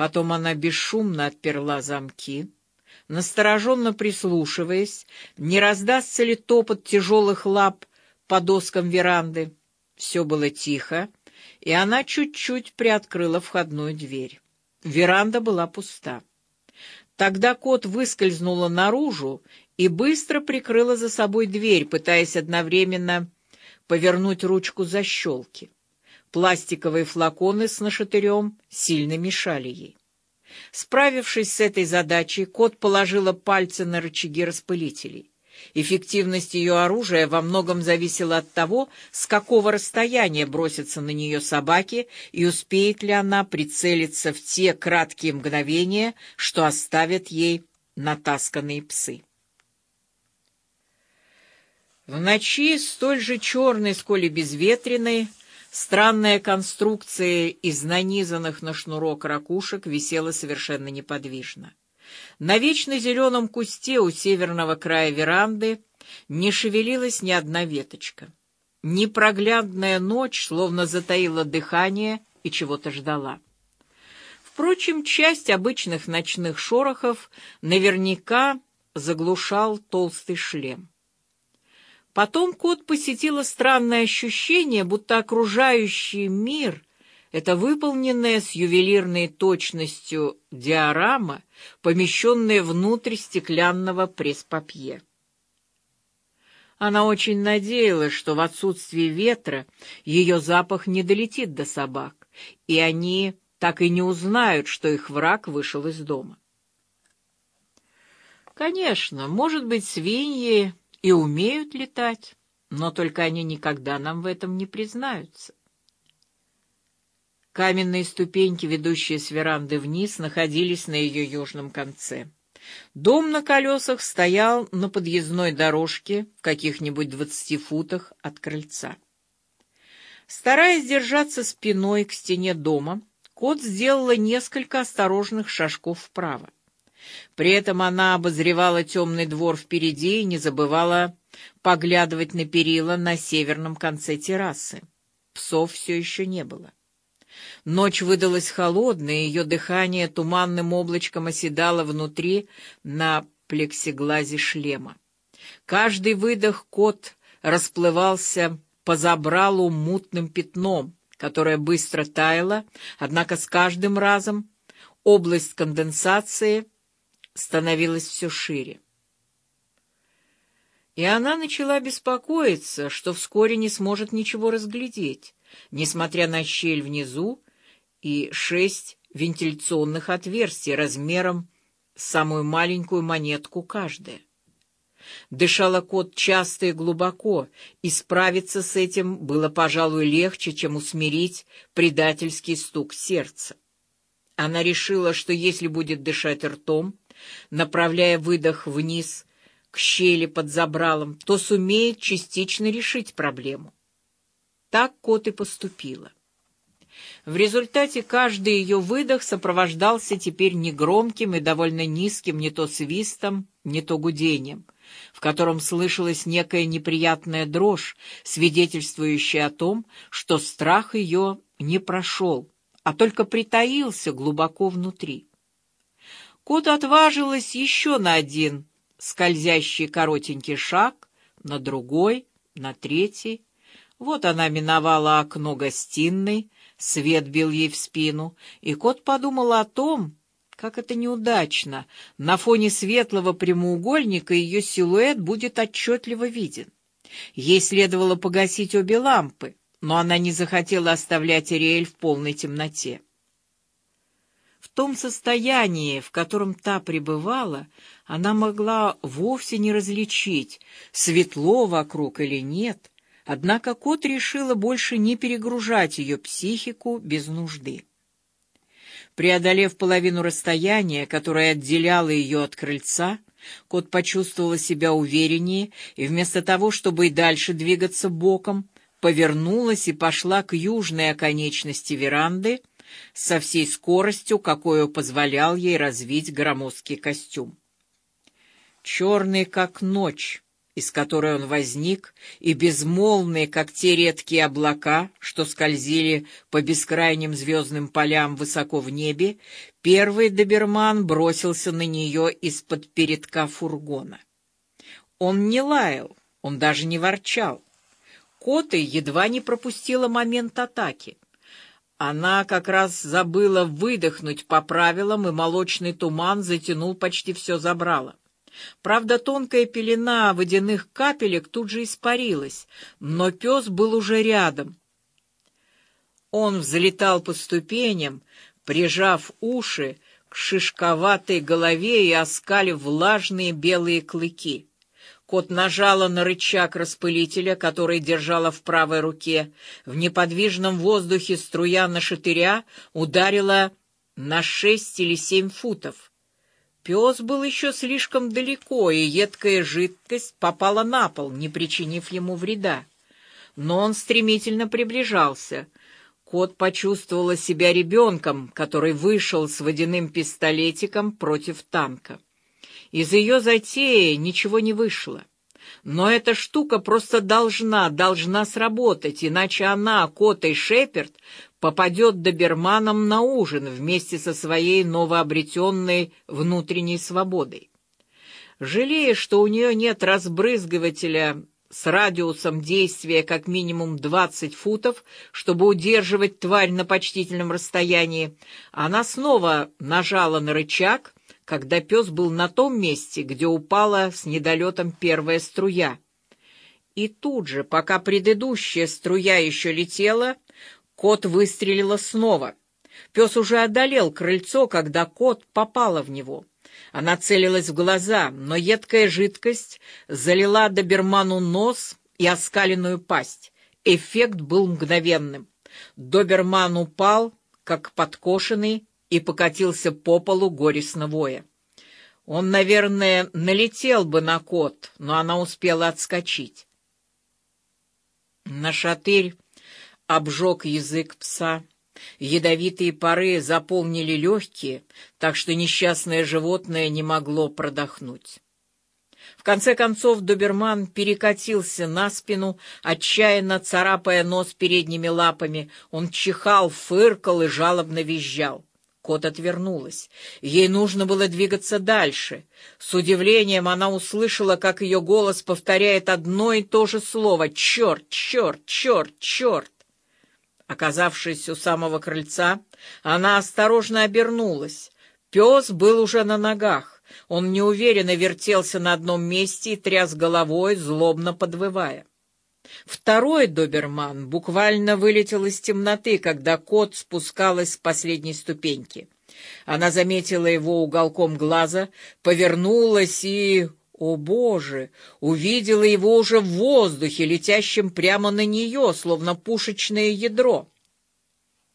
Потом она бесшумно отперла замки, настороженно прислушиваясь, не раздастся ли топот тяжелых лап по доскам веранды. Все было тихо, и она чуть-чуть приоткрыла входную дверь. Веранда была пуста. Тогда кот выскользнула наружу и быстро прикрыла за собой дверь, пытаясь одновременно повернуть ручку защелки. Пластиковые флаконы с нашатырем сильно мешали ей. Справившись с этой задачей, кот положила пальцы на рычаги распылителей. Эффективность ее оружия во многом зависела от того, с какого расстояния бросятся на нее собаки и успеет ли она прицелиться в те краткие мгновения, что оставят ей натасканные псы. В ночи, столь же черной, сколь и безветренной, странная конструкция из нанизанных на шнурок ракушек висела совершенно неподвижно. На вечно зеленом кусте у северного края веранды не шевелилась ни одна веточка. Непроглядная ночь словно затаила дыхание и чего-то ждала. Впрочем, часть обычных ночных шорохов наверняка заглушал толстый шлем. Потом кот посетило странное ощущение, будто окружающий мир — это выполненная с ювелирной точностью диорама, помещенная внутрь стеклянного пресс-папье. Она очень надеялась, что в отсутствии ветра ее запах не долетит до собак, и они так и не узнают, что их враг вышел из дома. Конечно, может быть, свиньи и умеют летать, но только они никогда нам в этом не признаются. Каменные ступеньки, ведущие с веранды вниз, находились на ее южном конце. Дом на колесах стоял на подъездной дорожке в каких-нибудь двадцати футах от крыльца. Стараясь держаться спиной к стене дома, кот сделала несколько осторожных шажков вправо. При этом она обозревала темный двор впереди и не забывала поглядывать на перила на северном конце террасы. Псов все еще не было. Ночь выдалась холодной, ее дыхание туманным облачком оседало внутри на плексиглазе шлема. Каждый выдох кот расплывался по забралу мутным пятном, которое быстро таяло, однако с каждым разом область конденсации становилась все шире. И она начала беспокоиться, что вскоре не сможет ничего разглядеть, несмотря на щель внизу и шесть вентиляционных отверстий размером самую маленькую монетку каждая. Дышала кот часто и глубоко, и справиться с этим было, пожалуй, легче, чем усмирить предательский стук сердца. Она решила, что если будет дышать ртом, направляя выдох вниз к щели под забралом, то сумеет частично решить проблему. Так кот и поступила. В результате каждый ее выдох сопровождался теперь негромким и довольно низким не то свистом, не то гудением, в котором слышалась некая неприятная дрожь, свидетельствующая о том, что страх ее не прошел, а только притаился глубоко внутри. Кот отважилась еще на один скользящий коротенький шаг, на другой, на третий. Вот она миновала окно гостиной, свет бил ей в спину, и кот подумала о том, как это неудачно. На фоне светлого прямоугольника ее силуэт будет отчетливо виден. Ей следовало погасить обе лампы, но она не захотела оставлять Ариэль в полной темноте. Том состоянии, в котором та пребывала, она могла вовсе не различить, светло вокруг или нет, однако кот решила больше не перегружать ее психику без нужды. Преодолев половину расстояния, которое отделяло ее от крыльца, кот почувствовала себя увереннее и вместо того, чтобы и дальше двигаться боком, повернулась и пошла к южной оконечности веранды, со всей скоростью, какую позволял ей развить громоздкий костюм. Черный, как ночь, из которой он возник, и безмолвные, как те редкие облака, что скользили по бескрайним звездным полям высоко в небе, первый доберман бросился на нее из-под передка фургона. Он не лаял, он даже не ворчал. Кота едва не пропустила момент атаки. Она как раз забыла выдохнуть по правилам, и молочный туман затянул почти все забрало. Правда, тонкая пелена водяных капелек тут же испарилась, но пес был уже рядом. Он взлетал по ступеням, прижав уши к шишковатой голове и оскалив влажные белые клыки. Кот нажала на рычаг распылителя, который держала в правой руке. В неподвижном воздухе струя на шатыря ударила на шесть или семь футов. Пес был еще слишком далеко, и едкая жидкость попала на пол, не причинив ему вреда. Но он стремительно приближался. Кот почувствовала себя ребенком, который вышел с водяным пистолетиком против танка. Из ее затеи ничего не вышло. Но эта штука просто должна, должна сработать, иначе она, кот и Шеперд, попадет доберманом на ужин вместе со своей новообретенной внутренней свободой. Жалея, что у нее нет разбрызгивателя с радиусом действия как минимум 20 футов, чтобы удерживать тварь на почтительном расстоянии, она снова нажала на рычаг, когда пес был на том месте, где упала с недолетом первая струя. И тут же, пока предыдущая струя еще летела, кот выстрелила снова. Пес уже одолел крыльцо, когда кот попала в него. Она целилась в глаза, но едкая жидкость залила доберману нос и оскаленную пасть. Эффект был мгновенным. Доберман упал, как подкошенный, и покатился по полу горестно воя. Он, наверное, налетел бы на кот, но она успела отскочить. На шатырь обжег язык пса. Ядовитые пары заполнили легкие, так что несчастное животное не могло продохнуть. В конце концов доберман перекатился на спину, отчаянно царапая нос передними лапами. Он чихал, фыркал и жалобно визжал. Кот отвернулась. Ей нужно было двигаться дальше. С удивлением она услышала, как ее голос повторяет одно и то же слово «Черт! Черт! Черт! Черт!». Оказавшись у самого крыльца, она осторожно обернулась. Пес был уже на ногах. Он неуверенно вертелся на одном месте и тряс головой, злобно подвывая. Второй доберман буквально вылетел из темноты, когда кот спускалась с последней ступеньки. Она заметила его уголком глаза, повернулась и, о боже, увидела его уже в воздухе, летящем прямо на нее, словно пушечное ядро.